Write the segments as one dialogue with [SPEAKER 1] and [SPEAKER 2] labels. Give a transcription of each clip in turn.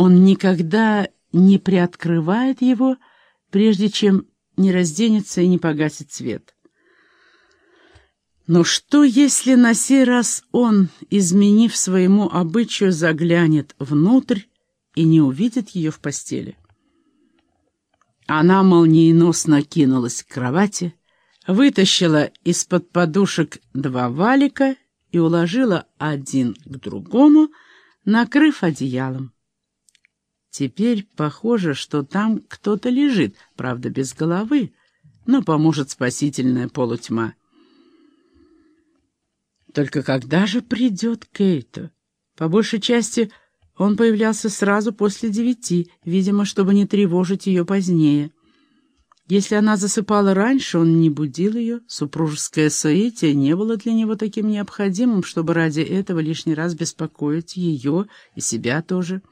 [SPEAKER 1] Он никогда не приоткрывает его, прежде чем не разденется и не погасит свет. Но что, если на сей раз он, изменив своему обычаю, заглянет внутрь и не увидит ее в постели? Она молниеносно кинулась к кровати, вытащила из-под подушек два валика и уложила один к другому, накрыв одеялом. Теперь похоже, что там кто-то лежит, правда, без головы, но поможет спасительная полутьма. Только когда же придет Кейто? По большей части он появлялся сразу после девяти, видимо, чтобы не тревожить ее позднее. Если она засыпала раньше, он не будил ее. Супружеское соитие не было для него таким необходимым, чтобы ради этого лишний раз беспокоить ее и себя тоже.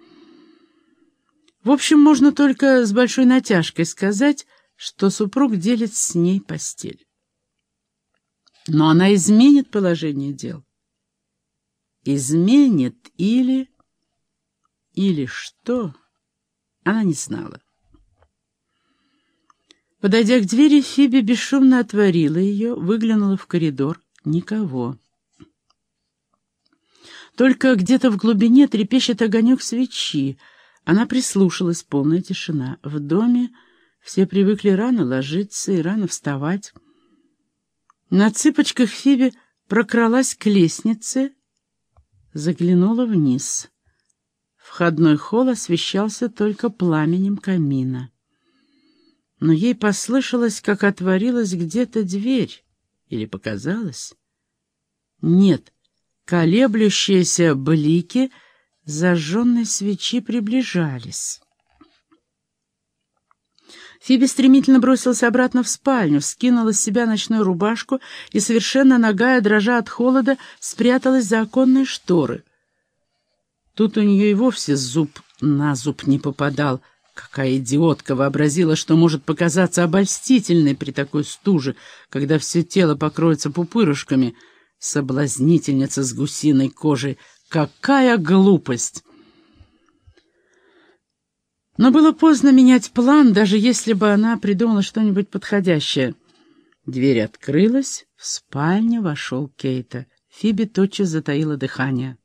[SPEAKER 1] В общем, можно только с большой натяжкой сказать, что супруг делит с ней постель. Но она изменит положение дел. Изменит или... Или что? Она не знала. Подойдя к двери, Фиби бесшумно отворила ее, выглянула в коридор. Никого. Только где-то в глубине трепещет огонек свечи. Она прислушалась, полная тишина. В доме все привыкли рано ложиться и рано вставать. На цыпочках Фиби прокралась к лестнице, заглянула вниз. Входной холл освещался только пламенем камина но ей послышалось, как отворилась где-то дверь. Или показалось? Нет, колеблющиеся блики зажженной свечи приближались. Фиби стремительно бросилась обратно в спальню, скинула с себя ночную рубашку и, совершенно нагая, дрожа от холода, спряталась за оконные шторы. Тут у нее и вовсе зуб на зуб не попадал — Какая идиотка вообразила, что может показаться обольстительной при такой стуже, когда все тело покроется пупырышками. Соблазнительница с гусиной кожей. Какая глупость! Но было поздно менять план, даже если бы она придумала что-нибудь подходящее. Дверь открылась, в спальню вошел Кейта. Фиби тотчас затаила дыхание.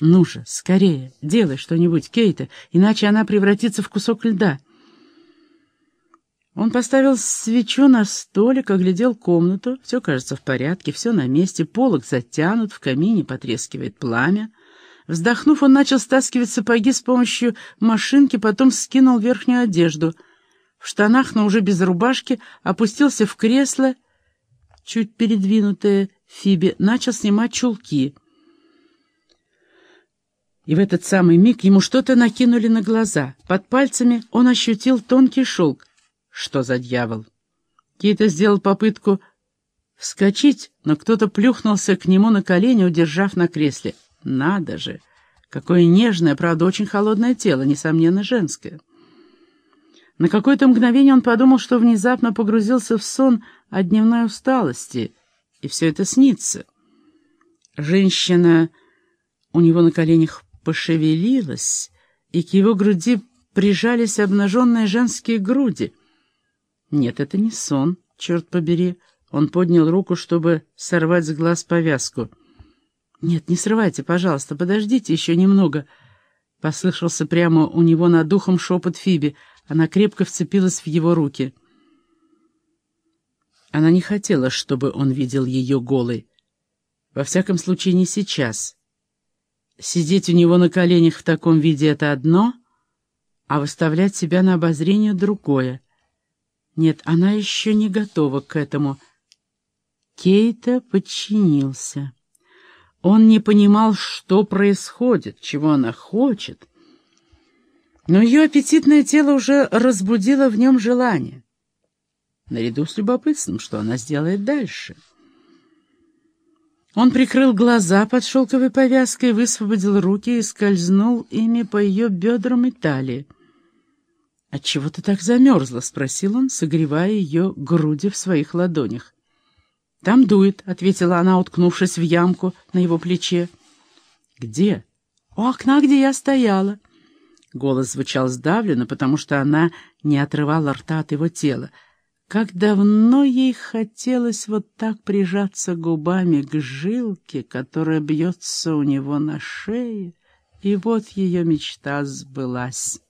[SPEAKER 1] «Ну же, скорее, делай что-нибудь, Кейта, иначе она превратится в кусок льда». Он поставил свечу на столик, оглядел комнату. Все кажется в порядке, все на месте, полок затянут, в камине потрескивает пламя. Вздохнув, он начал стаскивать сапоги с помощью машинки, потом скинул верхнюю одежду. В штанах, но уже без рубашки, опустился в кресло, чуть передвинутое Фиби, начал снимать чулки — и в этот самый миг ему что-то накинули на глаза. Под пальцами он ощутил тонкий шелк. Что за дьявол? Кейта сделал попытку вскочить, но кто-то плюхнулся к нему на колени, удержав на кресле. Надо же! Какое нежное, правда, очень холодное тело, несомненно, женское. На какое-то мгновение он подумал, что внезапно погрузился в сон от дневной усталости, и все это снится. Женщина у него на коленях пошевелилась, и к его груди прижались обнаженные женские груди. Нет, это не сон, черт побери. Он поднял руку, чтобы сорвать с глаз повязку. «Нет, не срывайте, пожалуйста, подождите еще немного», — послышался прямо у него над духом шепот Фиби. Она крепко вцепилась в его руки. Она не хотела, чтобы он видел ее голой. Во всяком случае, не сейчас. Сидеть у него на коленях в таком виде — это одно, а выставлять себя на обозрение — другое. Нет, она еще не готова к этому. Кейта подчинился. Он не понимал, что происходит, чего она хочет. Но ее аппетитное тело уже разбудило в нем желание. Наряду с любопытством, что она сделает дальше — он прикрыл глаза под шелковой повязкой, высвободил руки и скользнул ими по ее бедрам и талии. «Отчего ты так замерзла?» — спросил он, согревая ее груди в своих ладонях. «Там дует», — ответила она, уткнувшись в ямку на его плече. «Где?» «У окна, где я стояла». Голос звучал сдавленно, потому что она не отрывала рта от его тела. Как давно ей хотелось вот так прижаться губами к жилке, которая бьется у него на шее, и вот ее мечта сбылась.